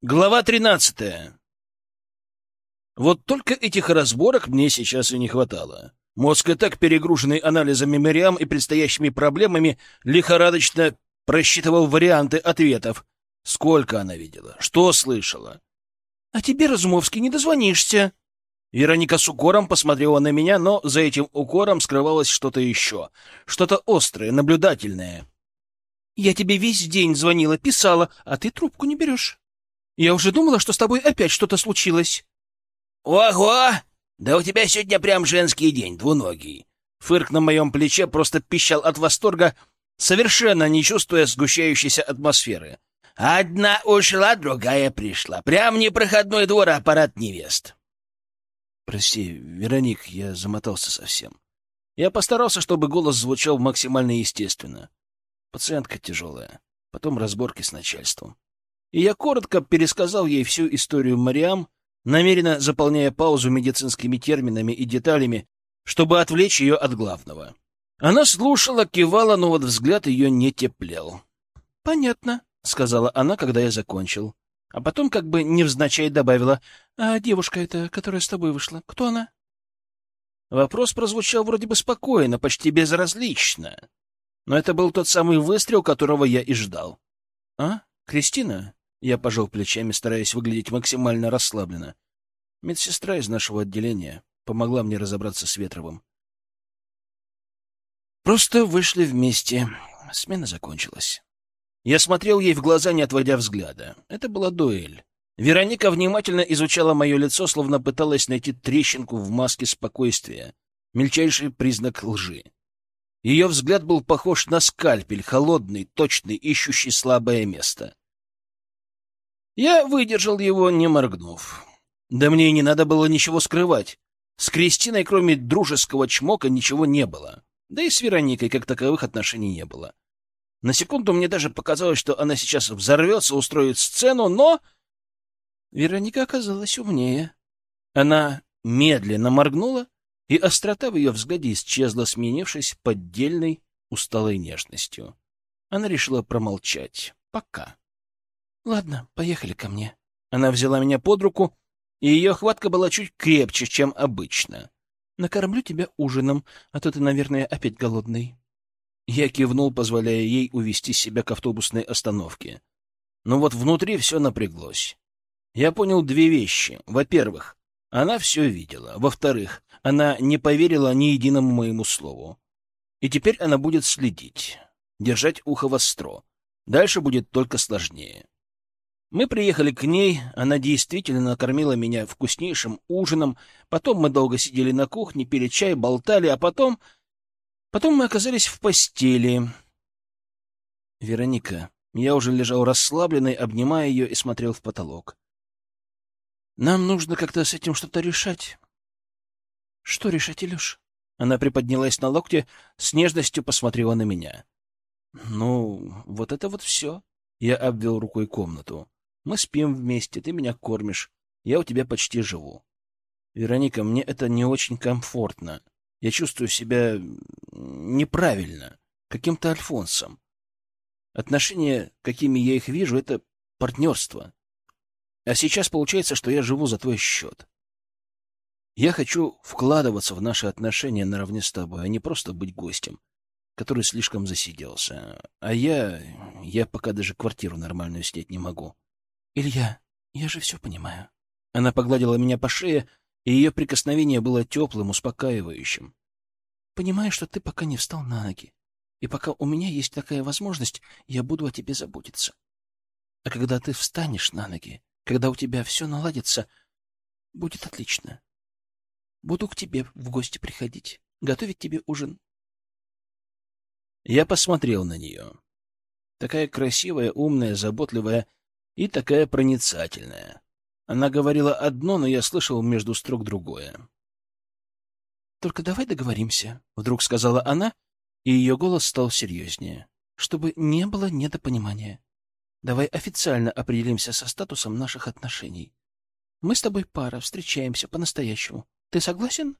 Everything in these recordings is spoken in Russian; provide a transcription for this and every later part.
Глава тринадцатая. Вот только этих разборок мне сейчас и не хватало. Мозг и так перегруженный анализами Мириам и предстоящими проблемами лихорадочно просчитывал варианты ответов. Сколько она видела? Что слышала? — А тебе, Разумовский, не дозвонишься. Вероника с укором посмотрела на меня, но за этим укором скрывалось что-то еще. Что-то острое, наблюдательное. — Я тебе весь день звонила, писала, а ты трубку не берешь. Я уже думала, что с тобой опять что-то случилось. Ого! Да у тебя сегодня прям женский день, двуногий. Фырк на моем плече просто пищал от восторга, совершенно не чувствуя сгущающейся атмосферы. Одна ушла, другая пришла. Прям непроходной двор, аппарат невест. Прости, Вероник, я замотался совсем. Я постарался, чтобы голос звучал максимально естественно. Пациентка тяжелая. Потом разборки с начальством и я коротко пересказал ей всю историю Мариам, намеренно заполняя паузу медицинскими терминами и деталями, чтобы отвлечь ее от главного. Она слушала, кивала, но вот взгляд ее не теплел. — Понятно, — сказала она, когда я закончил. А потом как бы невзначай добавила, — А девушка эта, которая с тобой вышла, кто она? Вопрос прозвучал вроде бы спокойно, почти безразлично. Но это был тот самый выстрел, которого я и ждал. — А? Кристина? Я пожал плечами, стараясь выглядеть максимально расслабленно. Медсестра из нашего отделения помогла мне разобраться с Ветровым. Просто вышли вместе. Смена закончилась. Я смотрел ей в глаза, не отводя взгляда. Это была дуэль. Вероника внимательно изучала мое лицо, словно пыталась найти трещинку в маске спокойствия, мельчайший признак лжи. Ее взгляд был похож на скальпель, холодный, точный, ищущий слабое место. Я выдержал его, не моргнув. Да мне и не надо было ничего скрывать. С Кристиной, кроме дружеского чмока, ничего не было. Да и с Вероникой, как таковых, отношений не было. На секунду мне даже показалось, что она сейчас взорвется, устроит сцену, но... Вероника оказалась умнее. Она медленно моргнула, и острота в ее взгляде исчезла, сменившись поддельной, усталой нежностью. Она решила промолчать. Пока. «Ладно, поехали ко мне». Она взяла меня под руку, и ее хватка была чуть крепче, чем обычно. «Накормлю тебя ужином, а то ты, наверное, опять голодный». Я кивнул, позволяя ей увести себя к автобусной остановке. Но вот внутри все напряглось. Я понял две вещи. Во-первых, она все видела. Во-вторых, она не поверила ни единому моему слову. И теперь она будет следить, держать ухо востро. Дальше будет только сложнее. Мы приехали к ней, она действительно накормила меня вкуснейшим ужином, потом мы долго сидели на кухне, пили чай, болтали, а потом... Потом мы оказались в постели. Вероника, я уже лежал расслабленный, обнимая ее и смотрел в потолок. Нам нужно как-то с этим что-то решать. Что решать, Илюш? Она приподнялась на локте, с нежностью посмотрела на меня. Ну, вот это вот все. Я обвел рукой комнату. Мы спим вместе, ты меня кормишь. Я у тебя почти живу. Вероника, мне это не очень комфортно. Я чувствую себя неправильно, каким-то альфонсом. Отношения, какими я их вижу, — это партнерство. А сейчас получается, что я живу за твой счет. Я хочу вкладываться в наши отношения наравне с тобой, а не просто быть гостем, который слишком засиделся. А я... я пока даже квартиру нормальную снять не могу. «Илья, я же все понимаю». Она погладила меня по шее, и ее прикосновение было теплым, успокаивающим. «Понимаю, что ты пока не встал на ноги, и пока у меня есть такая возможность, я буду о тебе заботиться. А когда ты встанешь на ноги, когда у тебя все наладится, будет отлично. Буду к тебе в гости приходить, готовить тебе ужин». Я посмотрел на нее. Такая красивая, умная, заботливая, и такая проницательная. Она говорила одно, но я слышал между строк другое. «Только давай договоримся», — вдруг сказала она, и ее голос стал серьезнее, «чтобы не было недопонимания. Давай официально определимся со статусом наших отношений. Мы с тобой пара, встречаемся по-настоящему. Ты согласен?»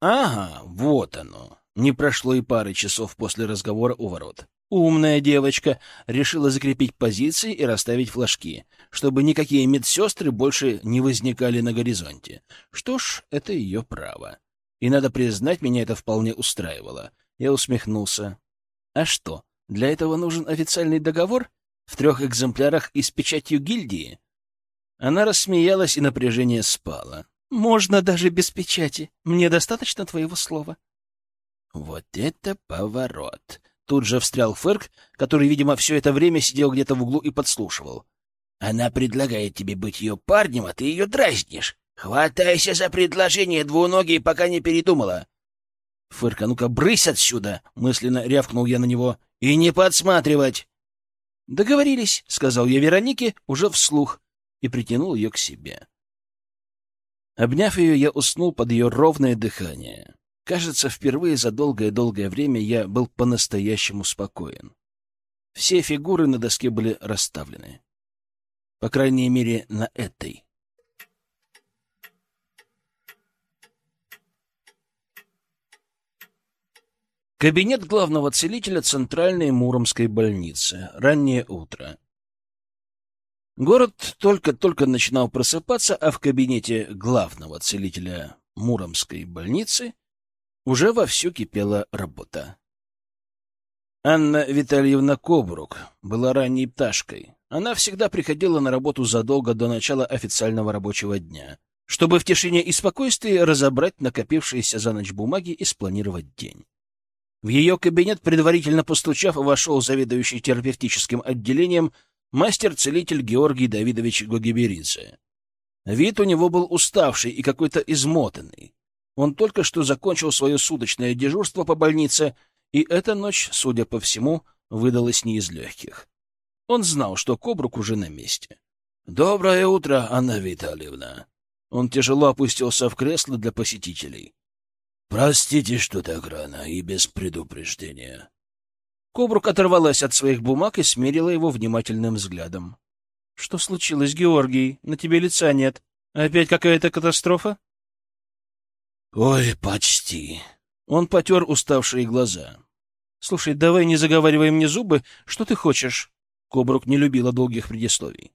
«Ага, вот оно. Не прошло и пары часов после разговора у ворот. Умная девочка решила закрепить позиции и расставить флажки, чтобы никакие медсестры больше не возникали на горизонте. Что ж, это ее право. И, надо признать, меня это вполне устраивало. Я усмехнулся. А что, для этого нужен официальный договор? В трех экземплярах и с печатью гильдии? Она рассмеялась, и напряжение спало. «Можно даже без печати. Мне достаточно твоего слова». «Вот это поворот!» Тут же встрял Ферк, который, видимо, все это время сидел где-то в углу и подслушивал. «Она предлагает тебе быть ее парнем, а ты ее дразнишь. Хватайся за предложение, двуногий, пока не передумала». «Фырк, а ну-ка, брысь отсюда!» — мысленно рявкнул я на него. «И не подсматривать!» «Договорились», — сказал я Веронике уже вслух и притянул ее к себе. Обняв ее, я уснул под ее ровное дыхание. Кажется, впервые за долгое-долгое время я был по-настоящему спокоен. Все фигуры на доске были расставлены. По крайней мере, на этой. Кабинет главного целителя Центральной Муромской больницы. Раннее утро. Город только-только начинал просыпаться, а в кабинете главного целителя Муромской больницы уже вовсю кипела работа. Анна Витальевна Кобрук была ранней пташкой. Она всегда приходила на работу задолго до начала официального рабочего дня, чтобы в тишине и спокойствии разобрать накопившиеся за ночь бумаги и спланировать день. В ее кабинет, предварительно постучав, вошел заведующий терапевтическим отделением мастер-целитель Георгий Давидович Гогиберидзе. Вид у него был уставший и какой-то измотанный. Он только что закончил свое суточное дежурство по больнице, и эта ночь, судя по всему, выдалась не из легких. Он знал, что Кобрук уже на месте. «Доброе утро, Анна Витальевна!» Он тяжело опустился в кресло для посетителей. «Простите, что так рано и без предупреждения». Кобрук оторвалась от своих бумаг и смерила его внимательным взглядом. — Что случилось, Георгий? На тебе лица нет. Опять какая-то катастрофа? «Ой, почти». Он потер уставшие глаза. «Слушай, давай не заговаривай мне зубы. Что ты хочешь?» Кобрук не любила долгих предисловий.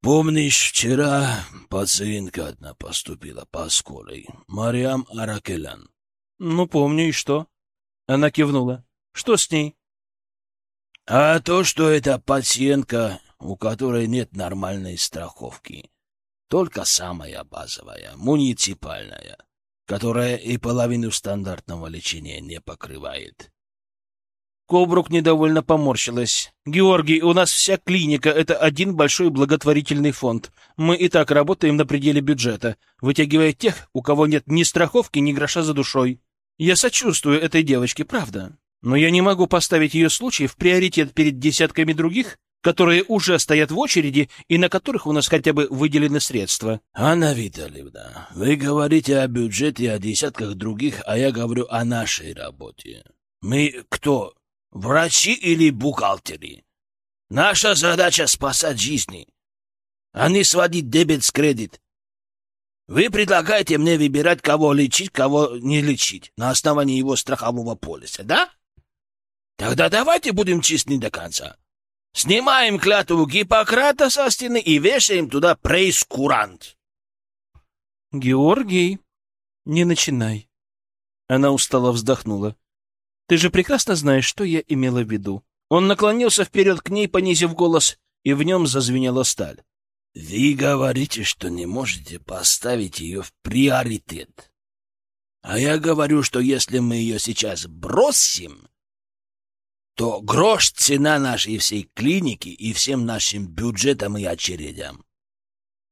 «Помнишь, вчера пациентка одна поступила по скорой, Мариам Аракелян?» «Ну, помню, и что?» Она кивнула. «Что с ней?» «А то, что это пациентка, у которой нет нормальной страховки. Только самая базовая, муниципальная, которая и половину стандартного лечения не покрывает. Кобрук недовольно поморщилась. «Георгий, у нас вся клиника — это один большой благотворительный фонд. Мы и так работаем на пределе бюджета, вытягивая тех, у кого нет ни страховки, ни гроша за душой. Я сочувствую этой девочке, правда. Но я не могу поставить ее случай в приоритет перед десятками других, которые уже стоят в очереди и на которых у нас хотя бы выделены средства. — Анна Витальевна, вы говорите о бюджете и о десятках других, а я говорю о нашей работе. Мы кто? Врачи или бухгалтеры? Наша задача — спасать жизни, а не сводить дебет с кредит. Вы предлагаете мне выбирать, кого лечить, кого не лечить, на основании его страхового полиса, да? Тогда давайте будем честны до конца. Снимаем клятву Гиппократа со стены и вешаем туда прейскурант. Георгий, не начинай. Она устало вздохнула. Ты же прекрасно знаешь, что я имела в виду. Он наклонился вперед к ней, понизив голос, и в нем зазвенела сталь. Вы говорите, что не можете поставить ее в приоритет. А я говорю, что если мы ее сейчас бросим, то грош цена нашей всей клиники и всем нашим бюджетам и очередям.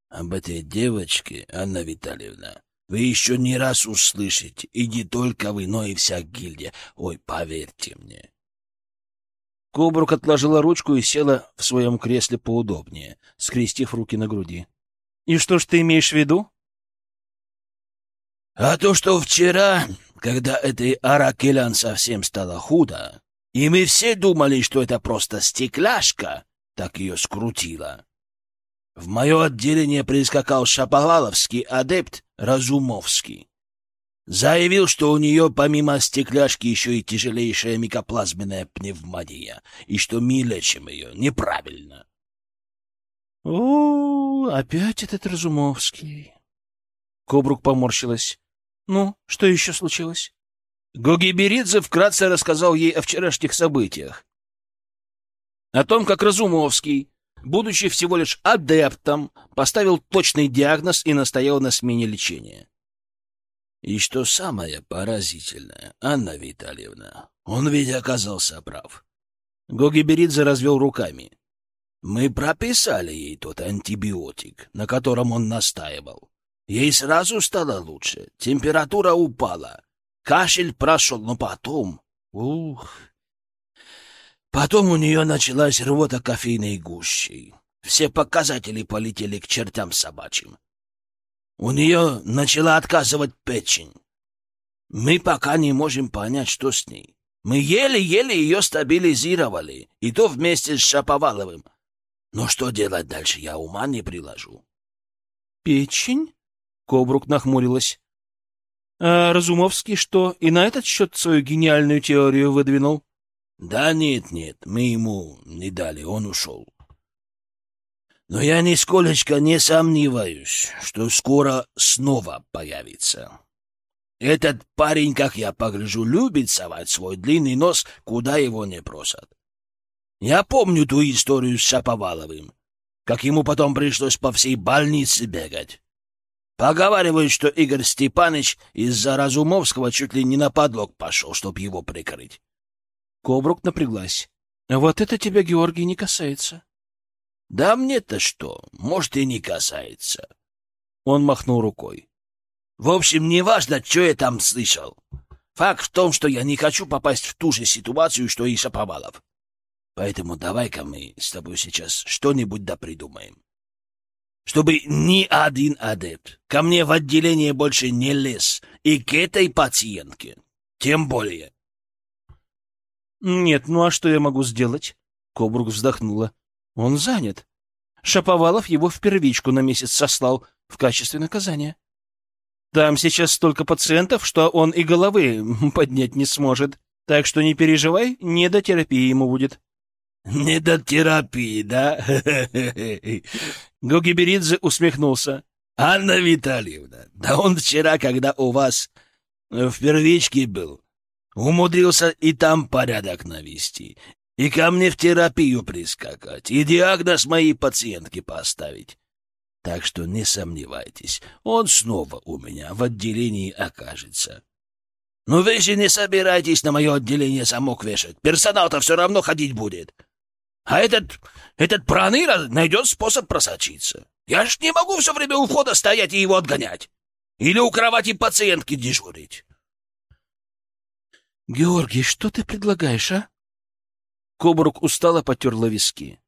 Об этой девочке, Анна Витальевна, вы еще не раз услышите, и не только вы, но и вся гильдия. Ой, поверьте мне. Кобрук отложила ручку и села в своем кресле поудобнее, скрестив руки на груди. — И что ж ты имеешь в виду? — А то, что вчера, когда этой Аракелян совсем стало худо, и мы все думали, что это просто стекляшка, так ее скрутило. В мое отделение прискакал шаповаловский адепт Разумовский. Заявил, что у нее помимо стекляшки еще и тяжелейшая микоплазменная пневмония, и что мы лечим ее неправильно. — О, опять этот Разумовский. Кобрук поморщилась. — Ну, что еще случилось? Гогиберидзе вкратце рассказал ей о вчерашних событиях. О том, как Разумовский, будучи всего лишь адептом, поставил точный диагноз и настоял на смене лечения. И что самое поразительное, Анна Витальевна, он ведь оказался прав. Гогиберидзе развел руками. Мы прописали ей тот антибиотик, на котором он настаивал. Ей сразу стало лучше, температура упала, кашель прошел, но потом... Ух! Потом у нее началась рвота кофейной гущей. Все показатели полетели к чертям собачьим. У нее начала отказывать печень. Мы пока не можем понять, что с ней. Мы еле-еле ее стабилизировали, и то вместе с Шаповаловым. Но что делать дальше, я ума не приложу. «Печень?» — Кобрук нахмурилась. «А Разумовский что, и на этот счет свою гениальную теорию выдвинул?» «Да нет-нет, мы ему не дали, он ушел. Но я нисколечко не сомневаюсь, что скоро снова появится. Этот парень, как я погляжу, любит совать свой длинный нос, куда его не просят. Я помню ту историю с Шаповаловым, как ему потом пришлось по всей больнице бегать. Поговаривают, что Игорь Степанович из-за Разумовского чуть ли не на подлог пошел, чтоб его прикрыть. Кобрук напряглась. — Вот это тебя, Георгий, не касается. Да мне-то что, может, и не касается. Он махнул рукой. В общем, неважно, что я там слышал. Факт в том, что я не хочу попасть в ту же ситуацию, что и Шаповалов. Поэтому давай-ка мы с тобой сейчас что-нибудь да придумаем. Чтобы ни один адепт ко мне в отделение больше не лез, и к этой пациентке тем более. Нет, ну а что я могу сделать? Кобрук вздохнула. Он занят. Шаповалов его в первичку на месяц сослал в качестве наказания. Там сейчас столько пациентов, что он и головы поднять не сможет. Так что не переживай, не до терапии ему будет. — Не до терапии, да? Гогиберидзе усмехнулся. — Анна Витальевна, да он вчера, когда у вас в первичке был, умудрился и там порядок навести, и ко мне в терапию прискакать, и диагноз моей пациентке поставить. Так что не сомневайтесь, он снова у меня в отделении окажется. Но вы же не собираетесь на мое отделение замок вешать. Персонал-то все равно ходить будет. А этот, этот проныра найдет способ просочиться. Я ж не могу все время у входа стоять и его отгонять. Или у кровати пациентки дежурить. Георгий, что ты предлагаешь, а? Кобрук устало потерла виски.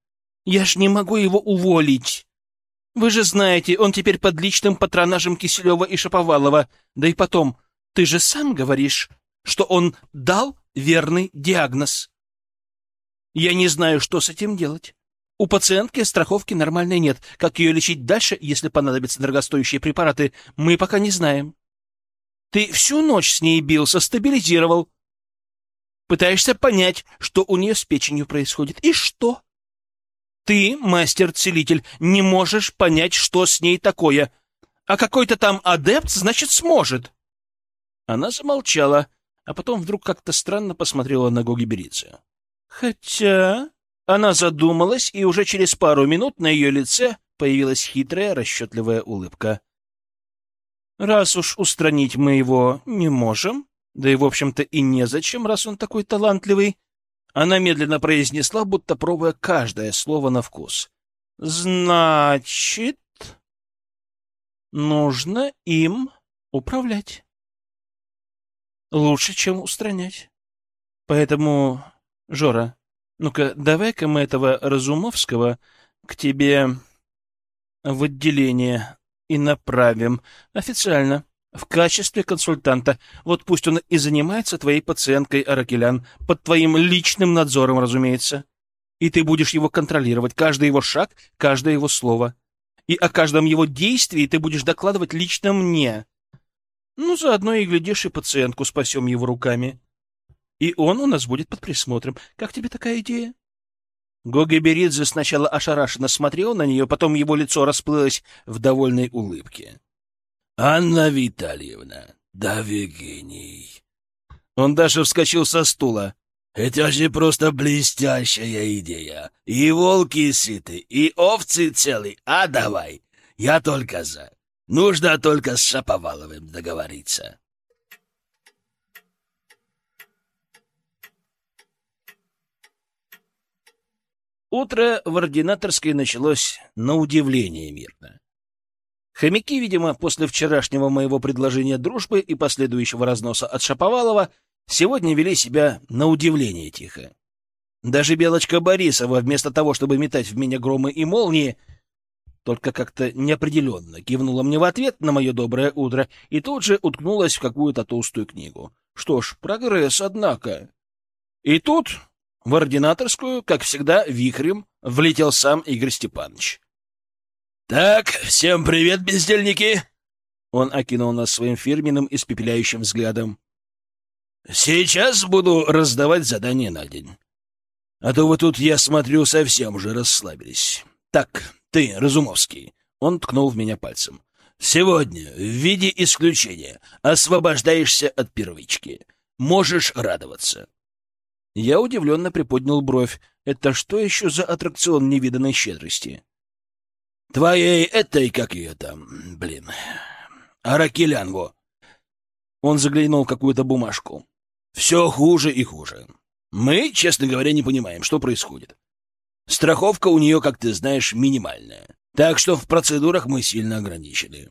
«Я ж не могу его уволить! Вы же знаете, он теперь под личным патронажем Киселева и Шаповалова. Да и потом, ты же сам говоришь, что он дал верный диагноз. Я не знаю, что с этим делать. У пациентки страховки нормальной нет. Как ее лечить дальше, если понадобятся дорогостоящие препараты, мы пока не знаем. Ты всю ночь с ней бился, стабилизировал. Пытаешься понять, что у нее с печенью происходит. И что? Ты, мастер-целитель, не можешь понять, что с ней такое. А какой-то там адепт, значит, сможет. Она замолчала, а потом вдруг как-то странно посмотрела на Гоги Берица. Хотя... Она задумалась, и уже через пару минут на ее лице появилась хитрая, расчетливая улыбка. «Раз уж устранить мы его не можем, да и, в общем-то, и незачем, раз он такой талантливый. Она медленно произнесла, будто пробуя каждое слово на вкус. Значит, нужно им управлять. Лучше, чем устранять. Поэтому, Жора, ну-ка, давай-ка мы этого Разумовского к тебе в отделение и направим официально в качестве консультанта. Вот пусть он и занимается твоей пациенткой, Аракелян, под твоим личным надзором, разумеется. И ты будешь его контролировать, каждый его шаг, каждое его слово. И о каждом его действии ты будешь докладывать лично мне. Ну, заодно и, глядишь, и пациентку спасем его руками. И он у нас будет под присмотром. Как тебе такая идея? Гоги Беридзе сначала ошарашенно смотрел на нее, потом его лицо расплылось в довольной улыбке. — Анна Витальевна, да вы! Он даже вскочил со стула. Это же просто блестящая идея. И волки сыты, и овцы целы. А давай, я только за. Нужно только с Шаповаловым договориться. Утро в ординаторской началось на удивление мирно. Хомяки, видимо, после вчерашнего моего предложения дружбы и последующего разноса от Шаповалова сегодня вели себя на удивление тихо. Даже Белочка Борисова, вместо того, чтобы метать в меня громы и молнии, только как-то неопределенно кивнула мне в ответ на мое доброе утро и тут же уткнулась в какую-то толстую книгу. Что ж, прогресс, однако. И тут в ординаторскую, как всегда, вихрем влетел сам Игорь Степанович. — Так, всем привет, бездельники! Он окинул нас своим фирменным испепеляющим взглядом. Сейчас буду раздавать задания на день. А то вы тут, я смотрю, совсем уже расслабились. Так, ты, Разумовский, он ткнул в меня пальцем. Сегодня, в виде исключения, освобождаешься от первички. Можешь радоваться. Я удивленно приподнял бровь. Это что еще за аттракцион невиданной щедрости? Твоей этой, как ее там, блин, Аракелянго. Он заглянул в какую-то бумажку. Все хуже и хуже. Мы, честно говоря, не понимаем, что происходит. Страховка у нее, как ты знаешь, минимальная. Так что в процедурах мы сильно ограничены.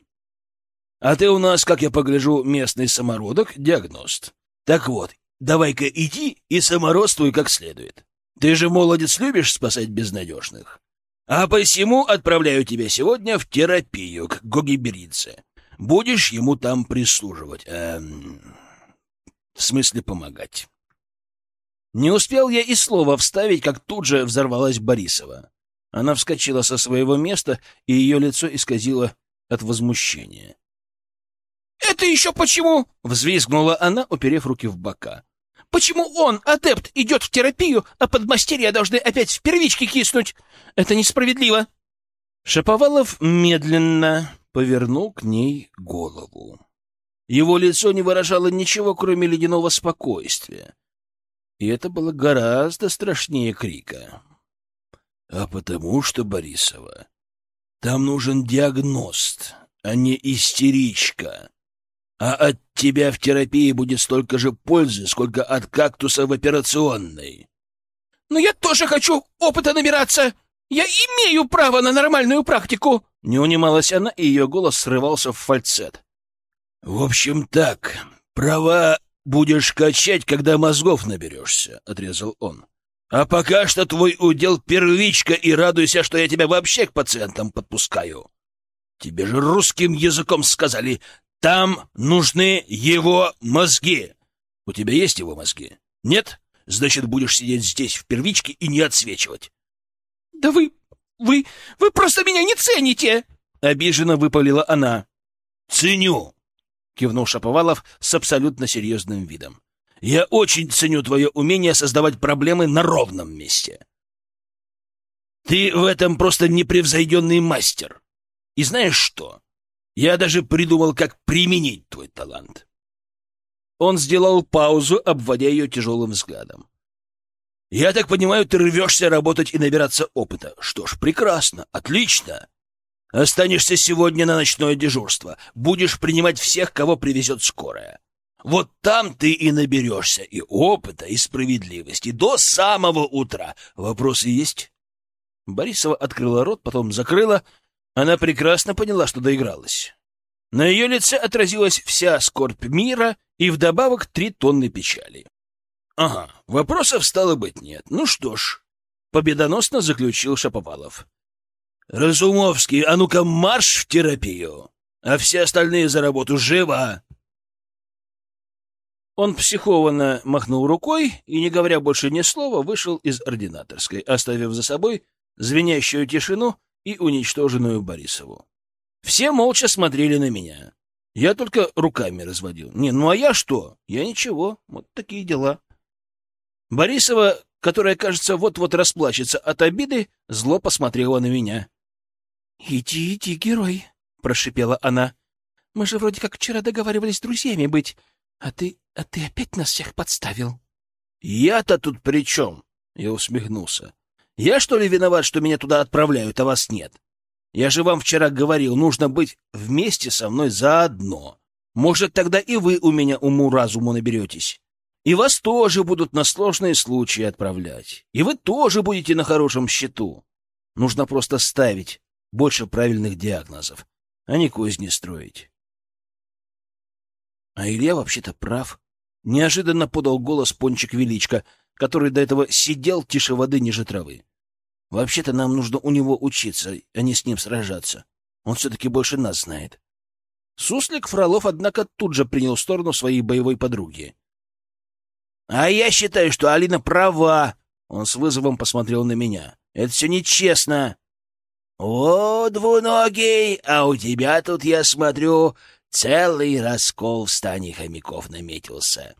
А ты у нас, как я погляжу, местный самородок, диагност. Так вот, давай-ка иди и самородствуй как следует. Ты же, молодец, любишь спасать безнадежных. А посему отправляю тебя сегодня в терапию к Гогиберидзе. Будешь ему там прислуживать. Эм, в смысле помогать. Не успел я и слова вставить, как тут же взорвалась Борисова. Она вскочила со своего места, и ее лицо исказило от возмущения. «Это еще почему?» — взвизгнула она, уперев руки в бока. «Почему он, адепт, идет в терапию, а подмастерья должны опять в первичке киснуть? Это несправедливо!» Шаповалов медленно повернул к ней голову. Его лицо не выражало ничего, кроме ледяного спокойствия. И это было гораздо страшнее крика. — А потому что, Борисова, там нужен диагност, а не истеричка. А от тебя в терапии будет столько же пользы, сколько от кактуса в операционной. — Но я тоже хочу опыта набираться! Я имею право на нормальную практику! Не унималась она, и ее голос срывался в фальцет. В общем так, права будешь качать, когда мозгов наберешься, — отрезал он. А пока что твой удел первичка, и радуйся, что я тебя вообще к пациентам подпускаю. Тебе же русским языком сказали, там нужны его мозги. У тебя есть его мозги? Нет? Значит, будешь сидеть здесь в первичке и не отсвечивать. — Да вы... вы... вы просто меня не цените! — обиженно выпалила она. — Ценю. — кивнул Шаповалов с абсолютно серьезным видом. «Я очень ценю твое умение создавать проблемы на ровном месте. Ты в этом просто непревзойденный мастер. И знаешь что? Я даже придумал, как применить твой талант». Он сделал паузу, обводя ее тяжелым взглядом. «Я так понимаю, ты рвешься работать и набираться опыта. Что ж, прекрасно, отлично. Останешься сегодня на ночное дежурство. Будешь принимать всех, кого привезет скорая. Вот там ты и наберешься и опыта, и справедливости. До самого утра. Вопросы есть?» Борисова открыла рот, потом закрыла. Она прекрасно поняла, что доигралась. На ее лице отразилась вся скорбь мира и вдобавок три тонны печали. «Ага, вопросов стало быть нет. Ну что ж», — победоносно заключил Шаповалов. «Разумовский, а ну-ка марш в терапию, а все остальные за работу живо!» Он психованно махнул рукой и, не говоря больше ни слова, вышел из ординаторской, оставив за собой звенящую тишину и уничтоженную Борисову. Все молча смотрели на меня. Я только руками разводил. Не, ну а я что? Я ничего. Вот такие дела. Борисова, которая, кажется, вот-вот расплачется от обиды, зло посмотрела на меня. — Иди, иди, герой, — прошипела она. — Мы же вроде как вчера договаривались друзьями быть, а ты, а ты опять нас всех подставил. — Я-то тут при чем? — я усмехнулся. — Я, что ли, виноват, что меня туда отправляют, а вас нет? Я же вам вчера говорил, нужно быть вместе со мной заодно. Может, тогда и вы у меня уму-разуму наберетесь. И вас тоже будут на сложные случаи отправлять. И вы тоже будете на хорошем счету. Нужно просто ставить больше правильных диагнозов, а не козни строить. А Илья вообще-то прав. Неожиданно подал голос Пончик Величко, который до этого сидел тише воды ниже травы. Вообще-то нам нужно у него учиться, а не с ним сражаться. Он все-таки больше нас знает. Суслик Фролов, однако, тут же принял сторону своей боевой подруги. — А я считаю, что Алина права. Он с вызовом посмотрел на меня. — Это все нечестно. — О, двуногий, а у тебя тут, я смотрю, целый раскол в стане хомяков наметился.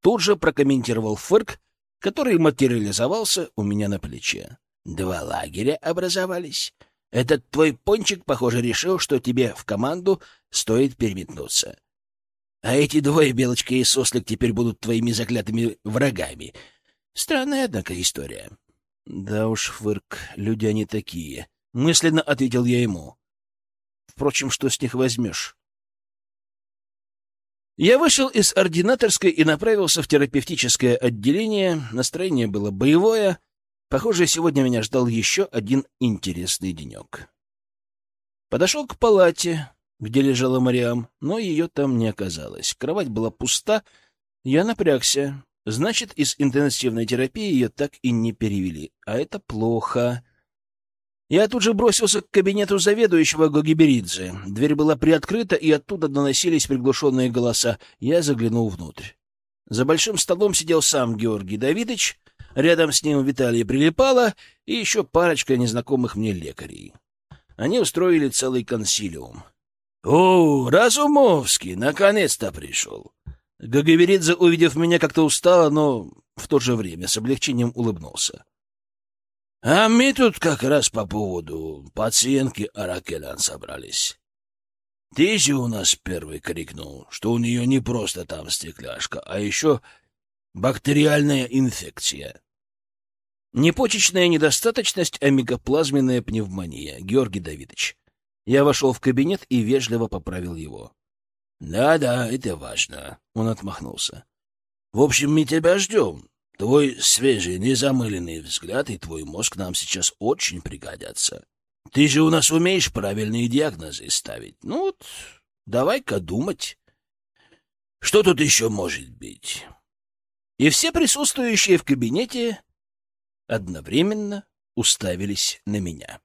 Тут же прокомментировал Фырк, который материализовался у меня на плече. Два лагеря образовались. Этот твой пончик, похоже, решил, что тебе в команду стоит переметнуться. А эти двое, Белочка и Сослик, теперь будут твоими заклятыми врагами. Странная, однако, история. Да уж, Фырк, люди они такие. Мысленно ответил я ему. Впрочем, что с них возьмешь? Я вышел из ординаторской и направился в терапевтическое отделение. Настроение было боевое, Похоже, сегодня меня ждал еще один интересный денек. Подошел к палате, где лежала Мариам, но ее там не оказалось. Кровать была пуста, я напрягся. Значит, из интенсивной терапии ее так и не перевели. А это плохо. Я тут же бросился к кабинету заведующего Гогиберидзе. Дверь была приоткрыта, и оттуда доносились приглушенные голоса. Я заглянул внутрь. За большим столом сидел сам Георгий Давидович, Рядом с ним Виталий прилипала и еще парочка незнакомых мне лекарей. Они устроили целый консилиум. — О, Разумовский, наконец-то пришел! Гагаверидзе, увидев меня, как-то устало, но в то же время с облегчением улыбнулся. — А мы тут как раз по поводу пациентки Аракелян собрались. Же у нас первый крикнул, что у нее не просто там стекляшка, а еще бактериальная инфекция. Не почечная недостаточность, а мегаплазменная пневмония. Георгий Давидович. Я вошел в кабинет и вежливо поправил его. «Да-да, это важно», — он отмахнулся. «В общем, мы тебя ждем. Твой свежий, незамыленный взгляд и твой мозг нам сейчас очень пригодятся. Ты же у нас умеешь правильные диагнозы ставить. Ну вот, давай-ка думать. Что тут еще может быть?» И все присутствующие в кабинете одновременно уставились на меня.